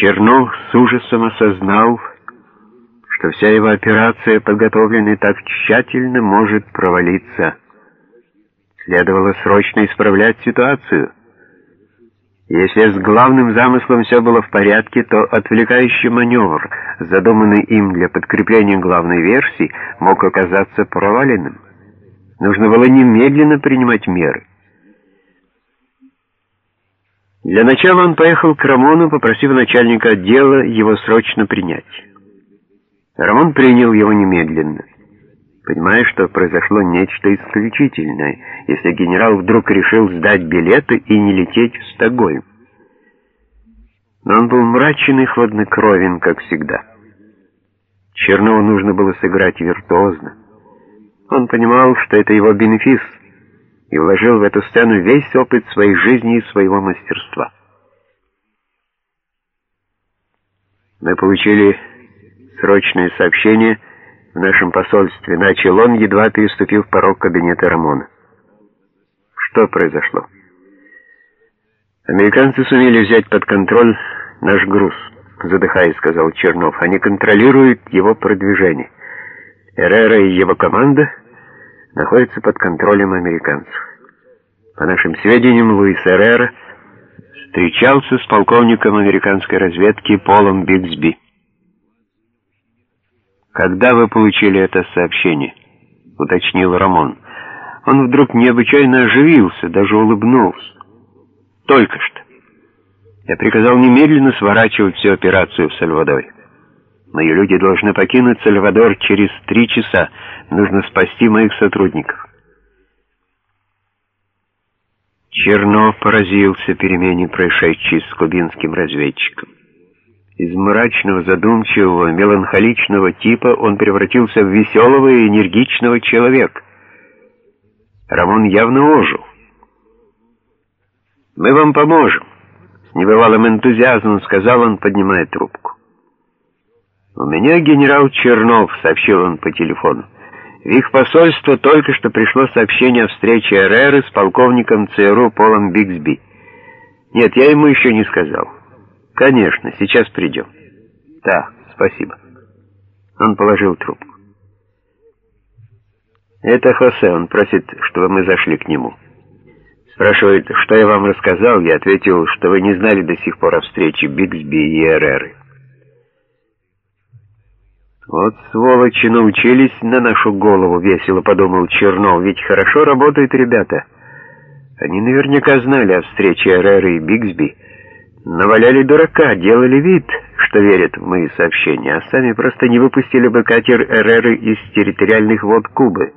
Чернов с ужасом осознал, что вся его операция, подготовленная так тщательно, может провалиться. Следовало срочно исправлять ситуацию. Если с главным замыслом все было в порядке, то отвлекающий маневр, задуманный им для подкрепления главной версии, мог оказаться проваленным. Нужно было немедленно принимать меры. Для начала он поехал к Рамону, попросив начальника отдела его срочно принять. Рамон принял его немедленно, понимая, что произошло нечто исключительное, если генерал вдруг решил сдать билеты и не лететь в Стокгольм. Но он был мрачен и хладнокровен, как всегда. Чернову нужно было сыграть виртуозно. Он понимал, что это его бенефис — и вложил в эту сцену весь опыт своей жизни и своего мастерства. Мы получили срочное сообщение в нашем посольстве. Начал он, едва переступив порог кабинета Рамона. Что произошло? Американцы сумели взять под контроль наш груз, задыхаясь, сказал Чернов. Они контролируют его продвижение. Эрера и его команда находится под контролем американцев. По нашим сведениям, Луис Эррера встречался с полковником американской разведки Полом Бигсби. «Когда вы получили это сообщение?» — уточнил Рамон. Он вдруг необычайно оживился, даже улыбнулся. «Только что. Я приказал немедленно сворачивать всю операцию в Сальвадоре. Мои люди должны покинуть Сальвадор через три часа. Нужно спасти моих сотрудников. Чернов поразился перемене, происшедшей с кубинским разведчиком. Из мрачного, задумчивого, меланхоличного типа он превратился в веселого и энергичного человека. Рамон явно ожил. «Мы вам поможем», — с небывалым энтузиазмом сказал он, поднимая трубку. «У меня генерал Чернов», — сообщил он по телефону. В их посольство только что пришло сообщение о встрече Эреры с полковником ЦРУ Полом Бигсби. Нет, я ему еще не сказал. Конечно, сейчас придем. Да, спасибо. Он положил трубку. Это Хосе, он просит, чтобы мы зашли к нему. Спрашивает, что я вам рассказал, я ответил, что вы не знали до сих пор о встрече Бигсби и Эреры. «Вот сволочи научились на нашу голову», — весело подумал Чернов, «ведь хорошо работают ребята. Они наверняка знали о встрече Эреры и Бигсби, наваляли дурака, делали вид, что верят в мои сообщения, а сами просто не выпустили бы катер Эреры из территориальных вод Кубы.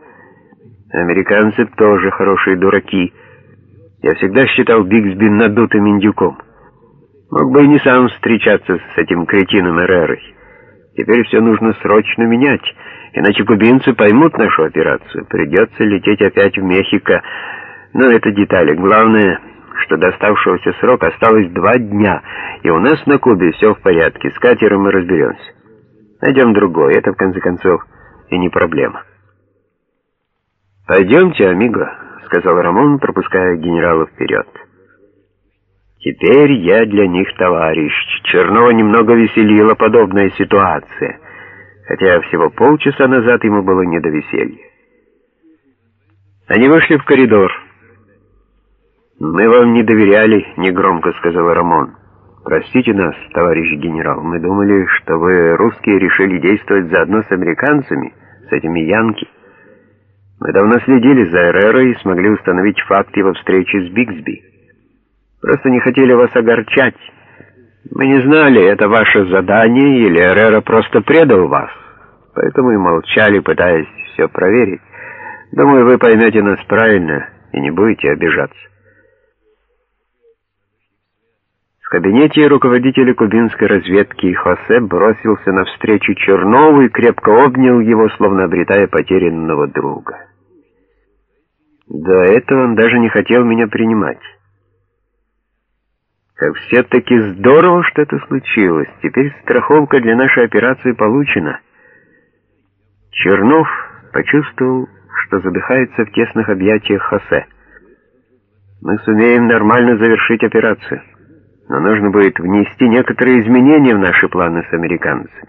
Американцы тоже хорошие дураки. Я всегда считал Бигсби надутым индюком. Мог бы и не сам встречаться с этим кретином Эрерой». Теперь все нужно срочно менять, иначе кубинцы поймут нашу операцию. Придется лететь опять в Мехико. Но это детали. Главное, что до оставшегося срока осталось два дня, и у нас на Кубе все в порядке. С катером мы разберемся. Найдем другой. Это, в конце концов, и не проблема. «Пойдемте, амиго», — сказал Рамон, пропуская генерала вперед. Теперь я для них товарищ. Чернова немного веселила подобная ситуация, хотя всего полчаса назад ему было не до веселья. Они вышли в коридор. «Мы вам не доверяли», — негромко сказал Рамон. «Простите нас, товарищ генерал, мы думали, что вы, русские, решили действовать заодно с американцами, с этими янки. Мы давно следили за Эрерой и смогли установить факт его встречи с Бигсби». Просто не хотели вас огорчать. Мы не знали, это ваше задание, или Эрера просто предал вас. Поэтому и молчали, пытаясь все проверить. Думаю, вы поймете нас правильно и не будете обижаться. В кабинете руководителя кубинской разведки Хосе бросился навстречу Чернову и крепко обнял его, словно обретая потерянного друга. До этого он даже не хотел меня принимать. Как все-таки здорово, что это случилось. Теперь страховка для нашей операции получена. Чернов почувствовал, что задыхается в тесных объятиях Хосе. Мы сумеем нормально завершить операцию. но нужно будет внести некоторые изменения в наши планы с американцами.